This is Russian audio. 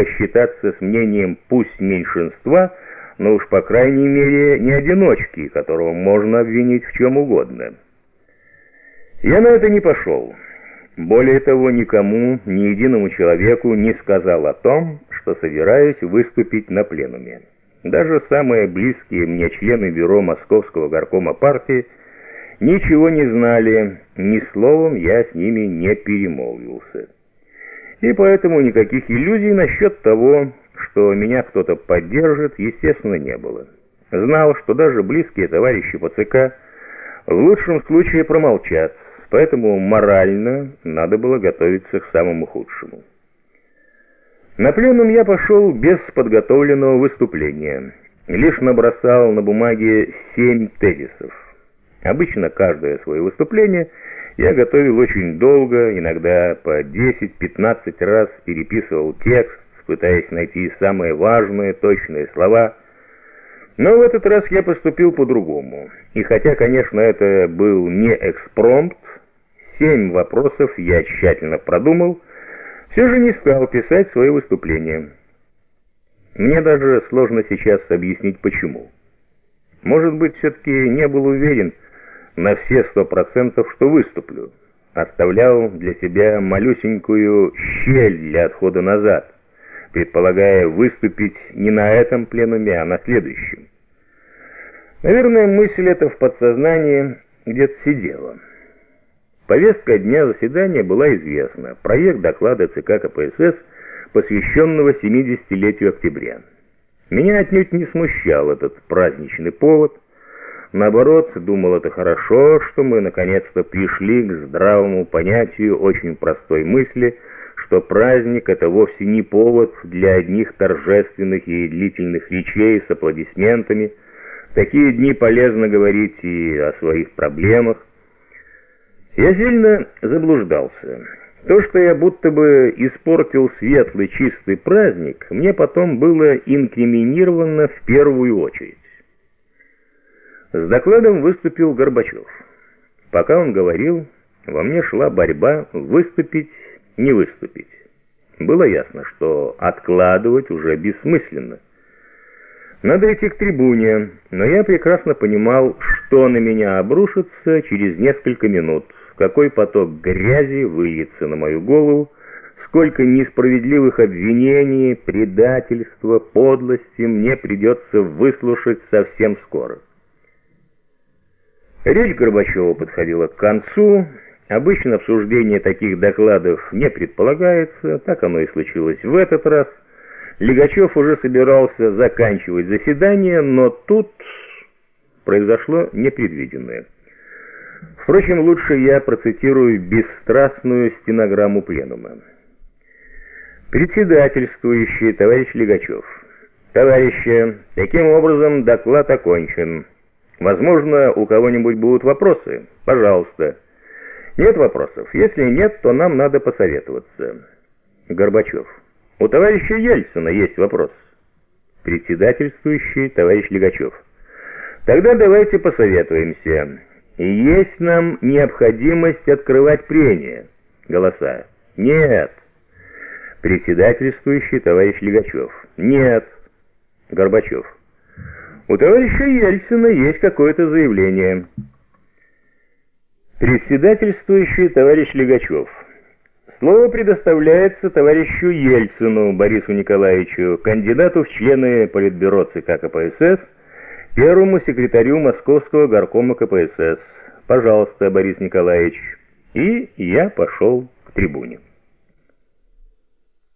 посчитаться с мнением пусть меньшинства, но уж по крайней мере не одиночки, которого можно обвинить в чем угодно. Я на это не пошел. Более того, никому, ни единому человеку не сказал о том, что собираюсь выступить на пленуме. Даже самые близкие мне члены бюро Московского горкома партии ничего не знали, ни словом я с ними не перемолвился. И поэтому никаких иллюзий насчет того, что меня кто-то поддержит, естественно, не было. Знал, что даже близкие товарищи по ЦК в лучшем случае промолчат, поэтому морально надо было готовиться к самому худшему. На пленум я пошел без подготовленного выступления, лишь набросал на бумаге семь тезисов. Обычно каждое свое выступление я готовил очень долго, иногда по 10-15 раз переписывал текст, пытаясь найти самые важные, точные слова. Но в этот раз я поступил по-другому. И хотя, конечно, это был не экспромт, семь вопросов я тщательно продумал, все же не стал писать свое выступление. Мне даже сложно сейчас объяснить, почему. Может быть, все-таки не был уверен на все сто процентов, что выступлю. Оставлял для себя малюсенькую щель для отхода назад, предполагая выступить не на этом пленуме, а на следующем. Наверное, мысль эта в подсознании где-то сидела. Повестка дня заседания была известна. Проект доклада ЦК КПСС, посвященного 70-летию октября. Меня отнюдь не смущал этот праздничный повод. Наоборот, думал, это хорошо, что мы наконец-то пришли к здравому понятию очень простой мысли, что праздник — это вовсе не повод для одних торжественных и длительных речей с аплодисментами. В такие дни полезно говорить и о своих проблемах, я сильно заблуждался. То, что я будто бы испортил светлый чистый праздник, мне потом было инкриминировано в первую очередь. С докладом выступил Горбачев. Пока он говорил, во мне шла борьба выступить, не выступить. Было ясно, что откладывать уже бессмысленно. Надо идти к трибуне, но я прекрасно понимал, что на меня обрушится через несколько минут – какой поток грязи выльется на мою голову, сколько несправедливых обвинений, предательства, подлости мне придется выслушать совсем скоро. Речь Горбачева подходила к концу. Обычно обсуждение таких докладов не предполагается, так оно и случилось в этот раз. Легачев уже собирался заканчивать заседание, но тут произошло непредвиденное. Впрочем, лучше я процитирую бесстрастную стенограмму пленума. Председательствующий товарищ Легачев. Товарищи, таким образом доклад окончен. Возможно, у кого-нибудь будут вопросы? Пожалуйста. Нет вопросов? Если нет, то нам надо посоветоваться. Горбачев. У товарища Ельцина есть вопрос. Председательствующий товарищ Легачев. Тогда давайте посоветуемся. Есть нам необходимость открывать прения. Голоса. Нет. Председательствующий товарищ Легачев. Нет. Горбачев. У товарища Ельцина есть какое-то заявление. Председательствующий товарищ Легачев. Слово предоставляется товарищу Ельцину Борису Николаевичу, кандидату в члены Политбюро ЦК КПСС, первому секретарю Московского горкома КПСС. Пожалуйста, Борис Николаевич. И я пошел к трибуне.